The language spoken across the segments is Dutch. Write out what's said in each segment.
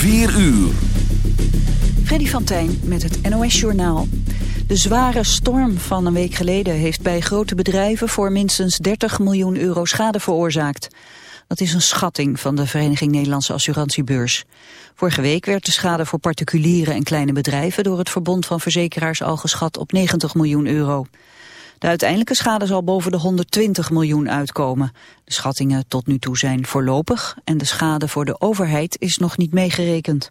4 uur. Freddy van Tijn met het NOS-journaal. De zware storm van een week geleden heeft bij grote bedrijven voor minstens 30 miljoen euro schade veroorzaakt. Dat is een schatting van de Vereniging Nederlandse Assurantiebeurs. Vorige week werd de schade voor particulieren en kleine bedrijven door het Verbond van Verzekeraars al geschat op 90 miljoen euro. De uiteindelijke schade zal boven de 120 miljoen uitkomen. De schattingen tot nu toe zijn voorlopig en de schade voor de overheid is nog niet meegerekend.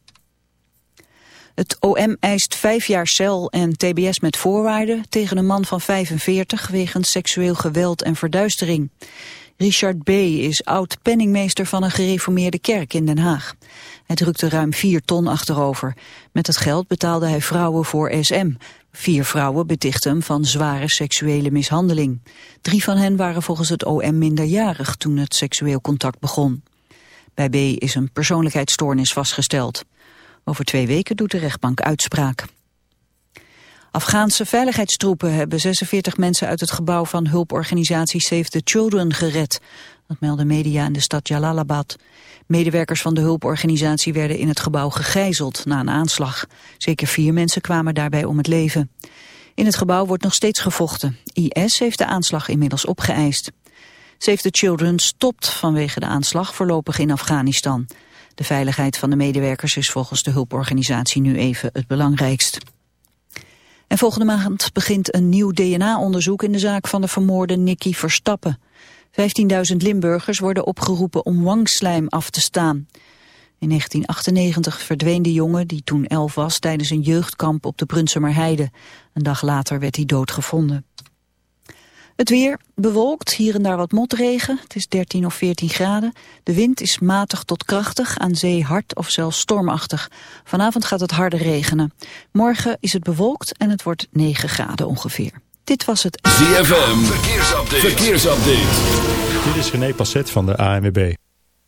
Het OM eist vijf jaar cel en tbs met voorwaarden tegen een man van 45 wegens seksueel geweld en verduistering. Richard B. is oud-penningmeester van een gereformeerde kerk in Den Haag. Hij drukte ruim vier ton achterover. Met het geld betaalde hij vrouwen voor SM. Vier vrouwen betichten hem van zware seksuele mishandeling. Drie van hen waren volgens het OM minderjarig toen het seksueel contact begon. Bij B. is een persoonlijkheidsstoornis vastgesteld. Over twee weken doet de rechtbank uitspraak. Afghaanse veiligheidstroepen hebben 46 mensen uit het gebouw van hulporganisatie Save the Children gered. Dat melden media in de stad Jalalabad. Medewerkers van de hulporganisatie werden in het gebouw gegijzeld na een aanslag. Zeker vier mensen kwamen daarbij om het leven. In het gebouw wordt nog steeds gevochten. IS heeft de aanslag inmiddels opgeëist. Save the Children stopt vanwege de aanslag voorlopig in Afghanistan. De veiligheid van de medewerkers is volgens de hulporganisatie nu even het belangrijkst. En volgende maand begint een nieuw DNA-onderzoek in de zaak van de vermoorde Nicky Verstappen. 15.000 Limburgers worden opgeroepen om wangslijm af te staan. In 1998 verdween de jongen, die toen elf was, tijdens een jeugdkamp op de Brunsumerheide. Een dag later werd hij doodgevonden. Het weer bewolkt, hier en daar wat motregen. Het is 13 of 14 graden. De wind is matig tot krachtig, aan zee hard of zelfs stormachtig. Vanavond gaat het harder regenen. Morgen is het bewolkt en het wordt 9 graden ongeveer. Dit was het ZFM, verkeersupdate. verkeersupdate. Dit is René Passet van de ANWB.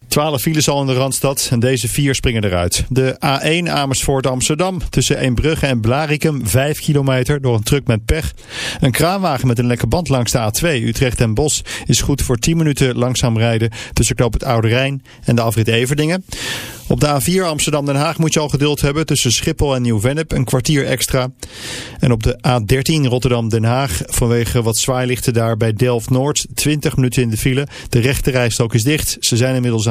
12 files al in de Randstad en deze vier springen eruit. De A1 Amersfoort Amsterdam tussen Eembrugge en Blarikum 5 kilometer door een truck met pech. Een kraanwagen met een lekke band langs de A2 Utrecht en Bos is goed voor 10 minuten langzaam rijden tussen Knoop het Oude Rijn en de afrit Everdingen. Op de A4 Amsterdam-Den Haag moet je al geduld hebben tussen Schiphol en Nieuw-Vennep, een kwartier extra. En op de A13 Rotterdam-Den Haag vanwege wat zwaailichten daar bij Delft-Noord, 20 minuten in de file. De rechte rijstrook is dicht, ze zijn inmiddels aan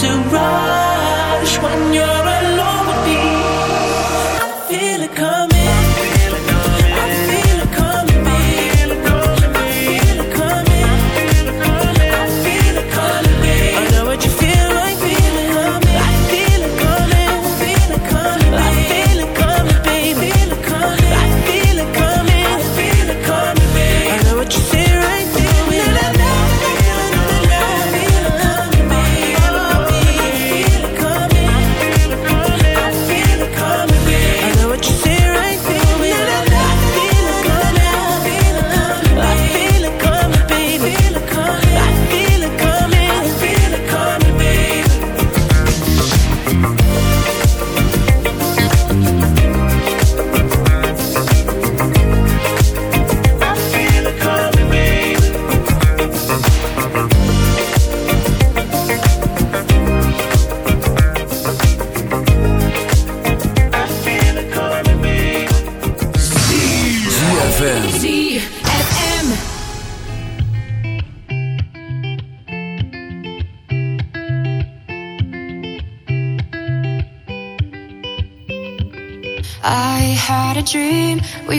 to run.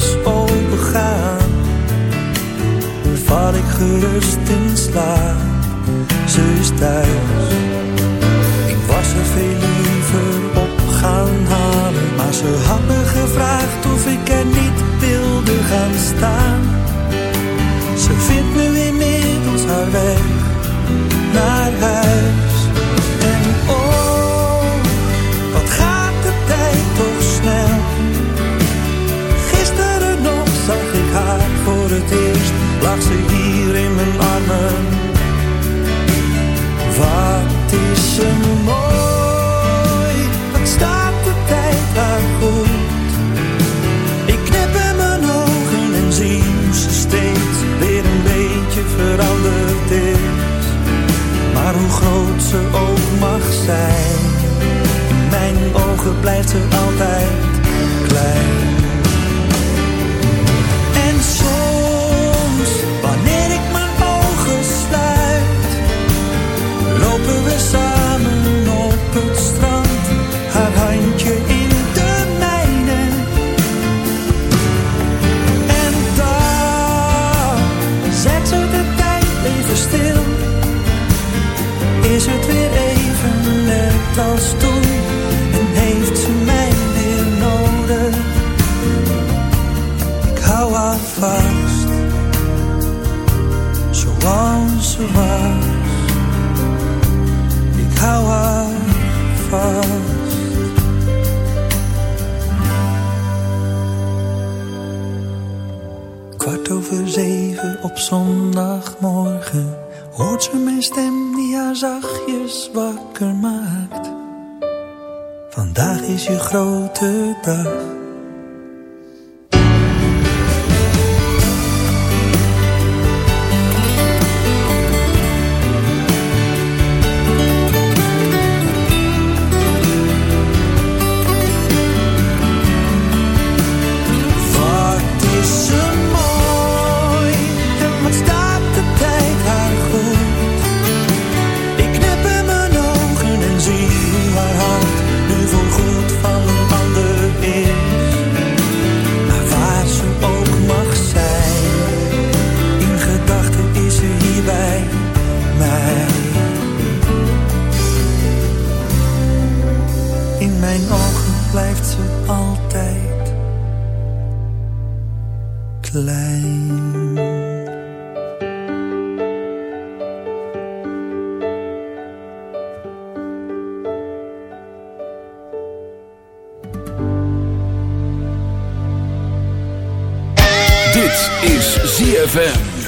is opengaan, val ik gerust in slaap. Ze is thuis. Ik was er veel liever op gaan halen, maar ze had me gevraagd of ik er niet wilde gaan staan. Ze vindt nu inmiddels haar weg naar huis. En oh, wat gaat de tijd toch snel? Het ze hier in mijn armen. Wat is ze mooi. Wat staat de tijd haar goed. Ik knip in mijn ogen en zie hoe ze steeds weer een beetje veranderd is. Maar hoe groot ze ook mag zijn, Dit is ZFM.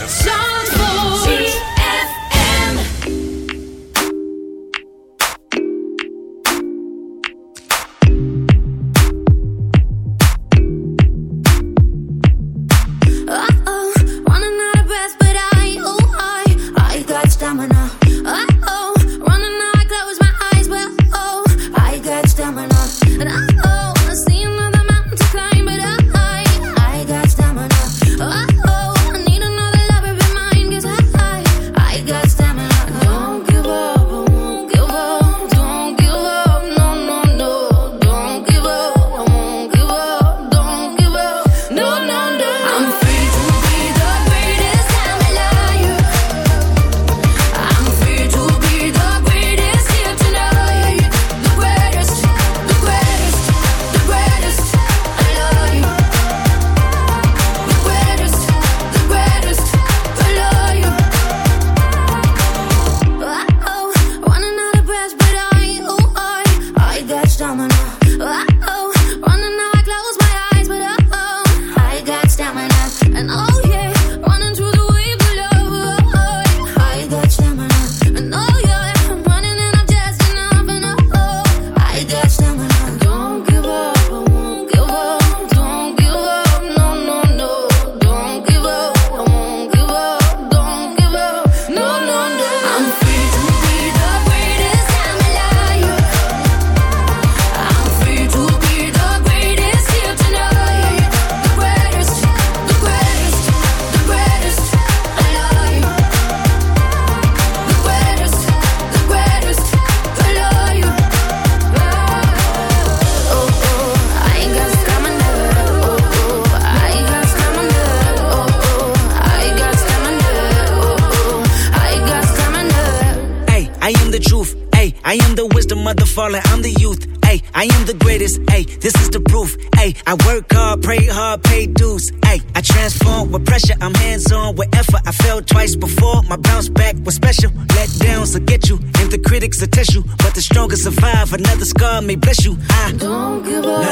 May bless you. I Don't give up.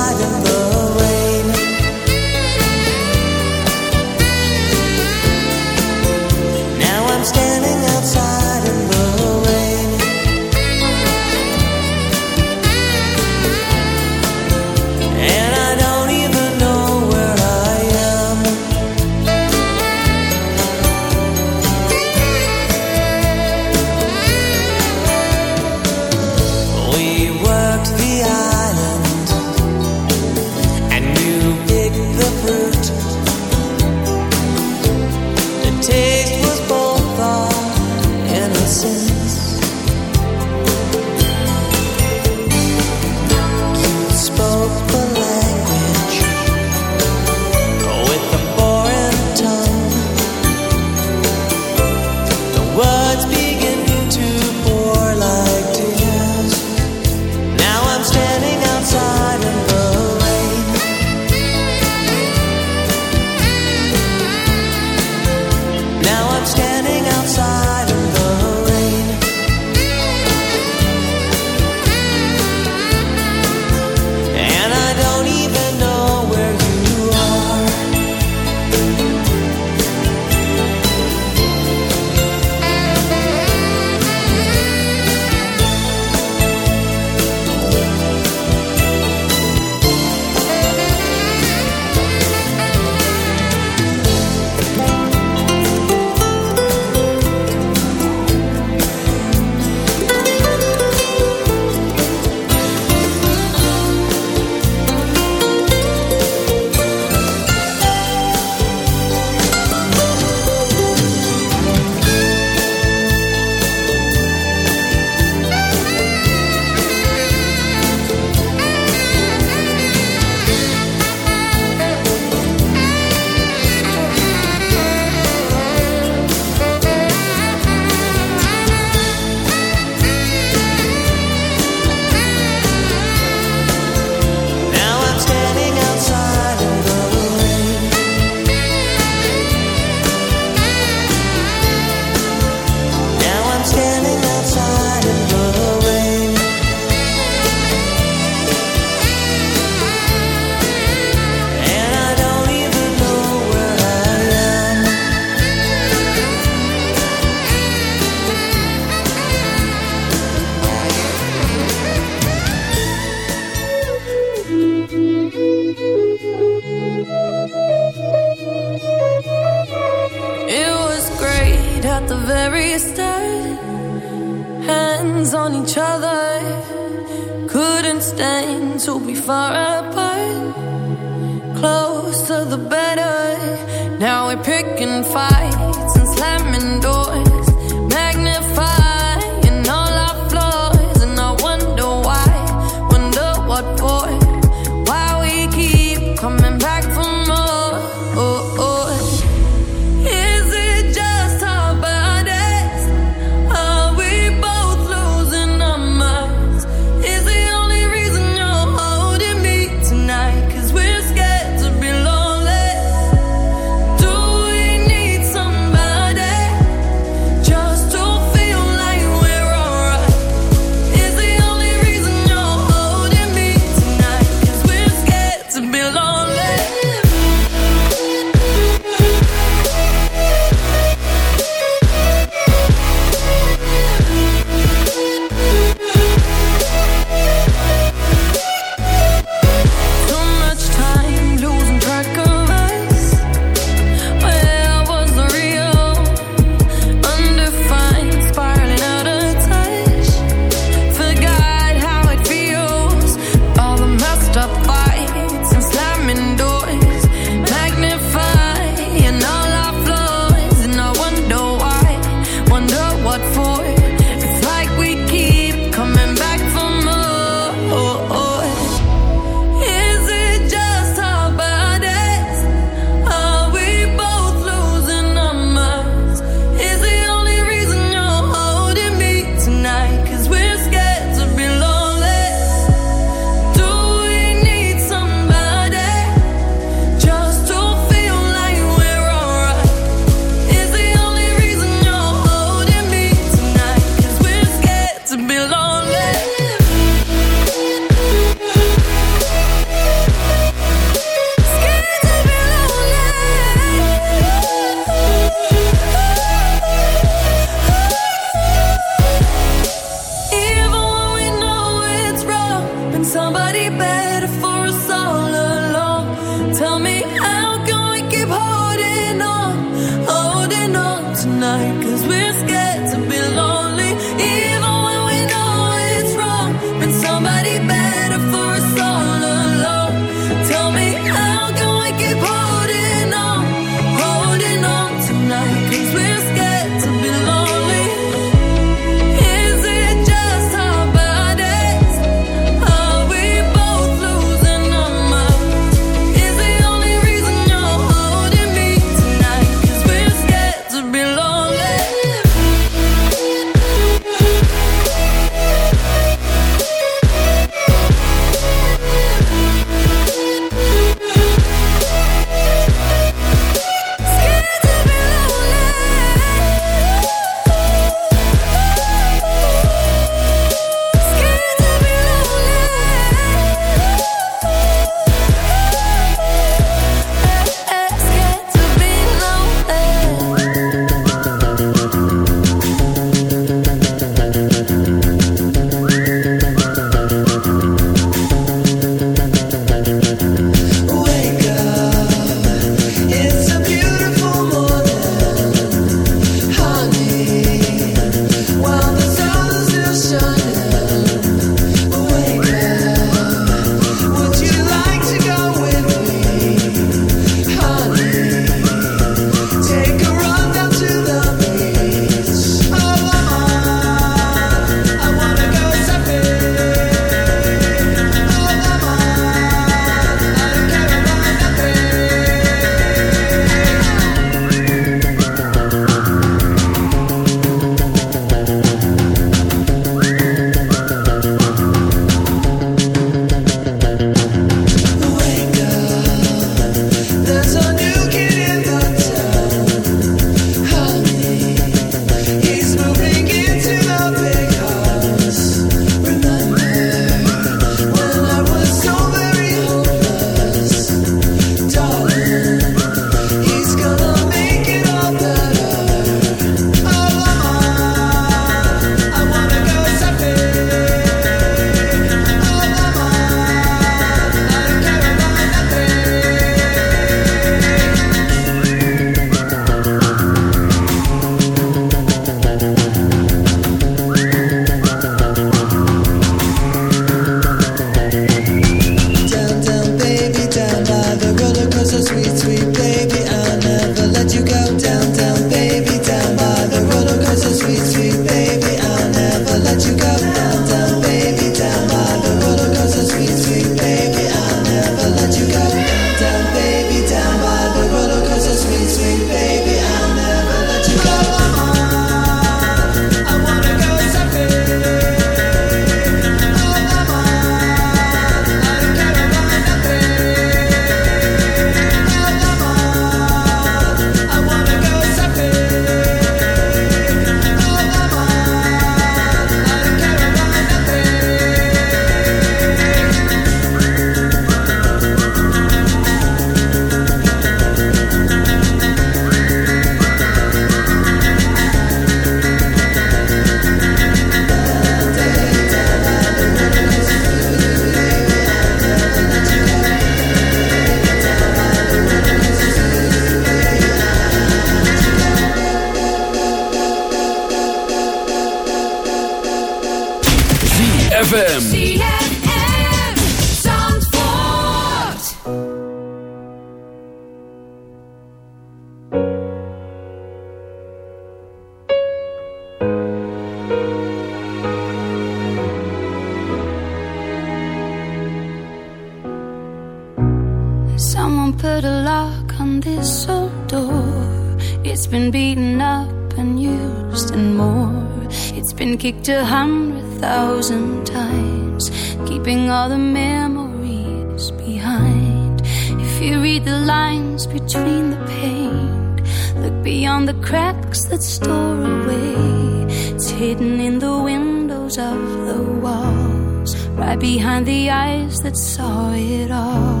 the windows of the walls, right behind the eyes that saw it all.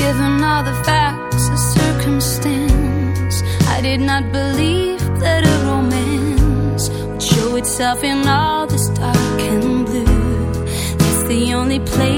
Given all the facts and circumstance, I did not believe that a romance would show itself in all this dark and blue. That's the only place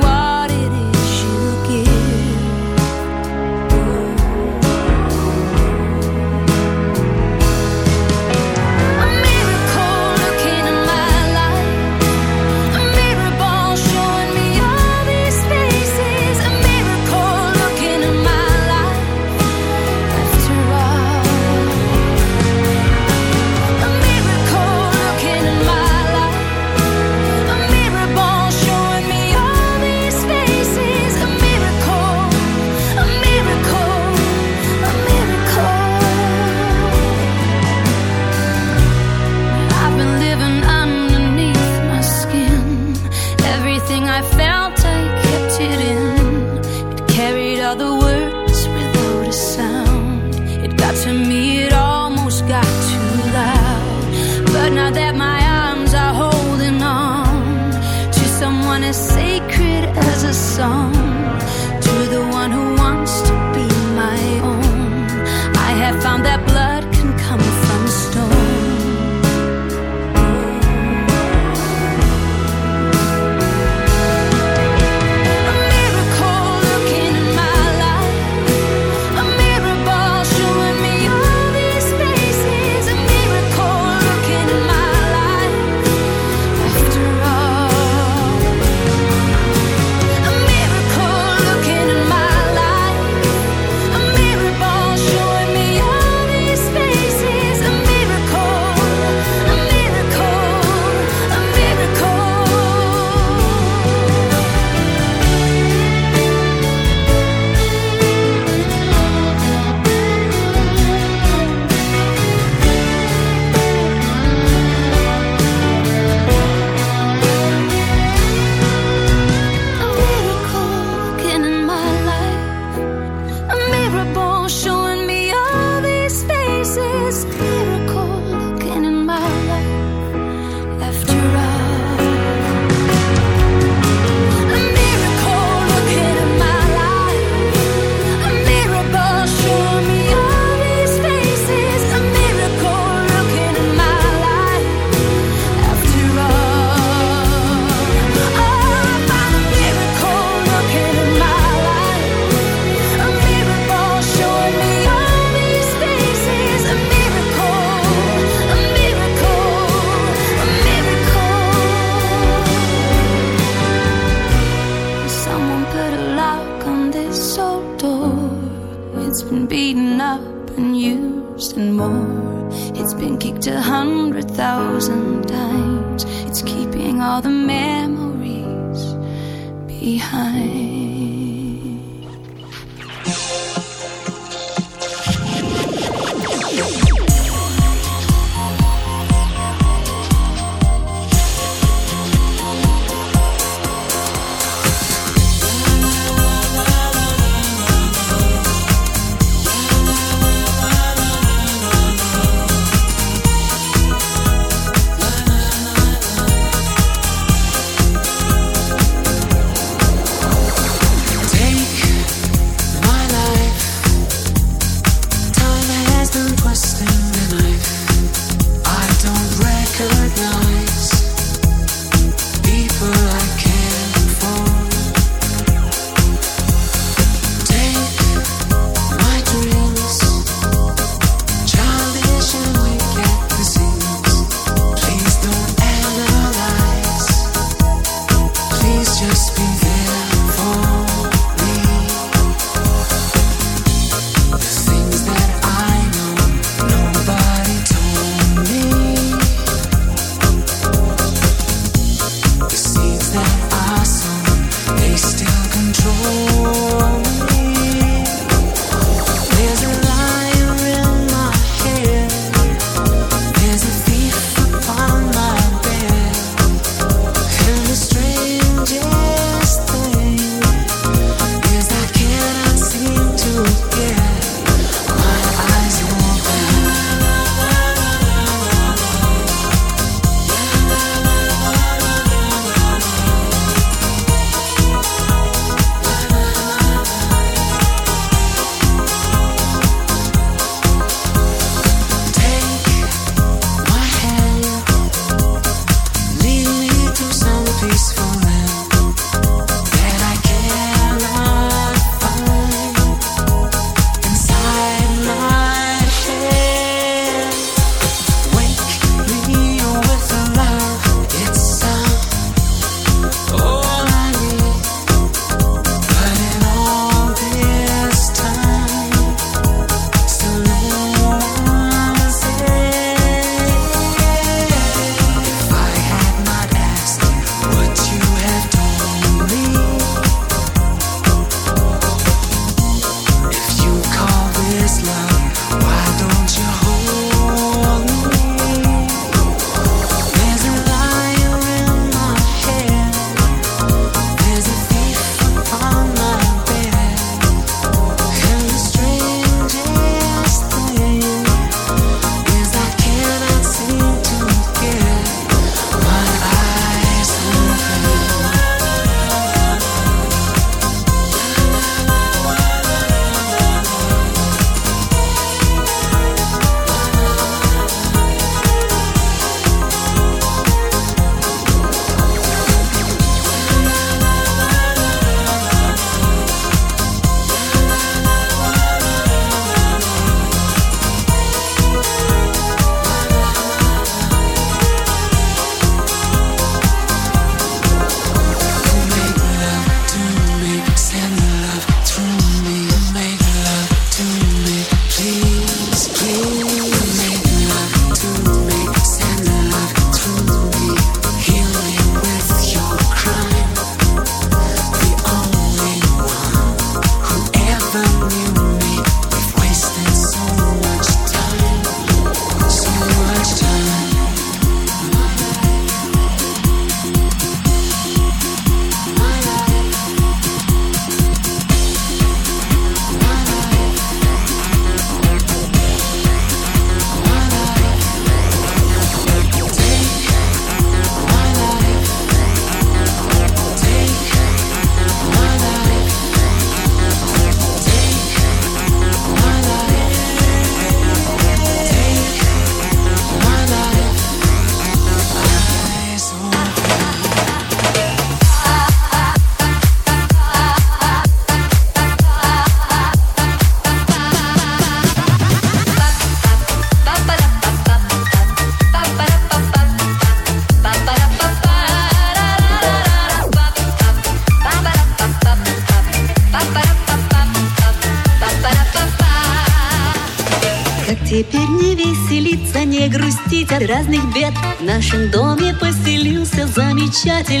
нашем доме поселился замечательный